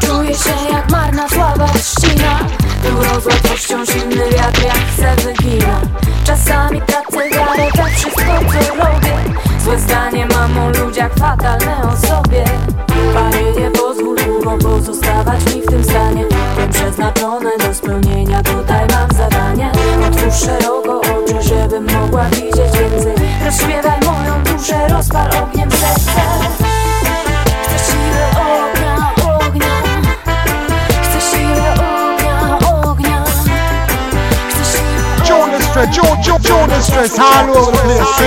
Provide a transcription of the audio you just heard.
Czuję się jak marna, słaba trzcina. Którą z łatwością silny wiatr jak chce wygina. Czasami tracę wiarę we wszystko co robię. Złe zdanie mam o ludziach, fatalne o sobie. Panie nie pozwól długo pozostawać mi w tym stanie. To przeznaczone do spełnienia, tutaj mam zadanie. Otwórz szeroko oczy, żebym mogła widzieć więcej. Rozśpiewaj moją duszę, rozpal ogniem serce Stress, Jonas Stress, all over the place.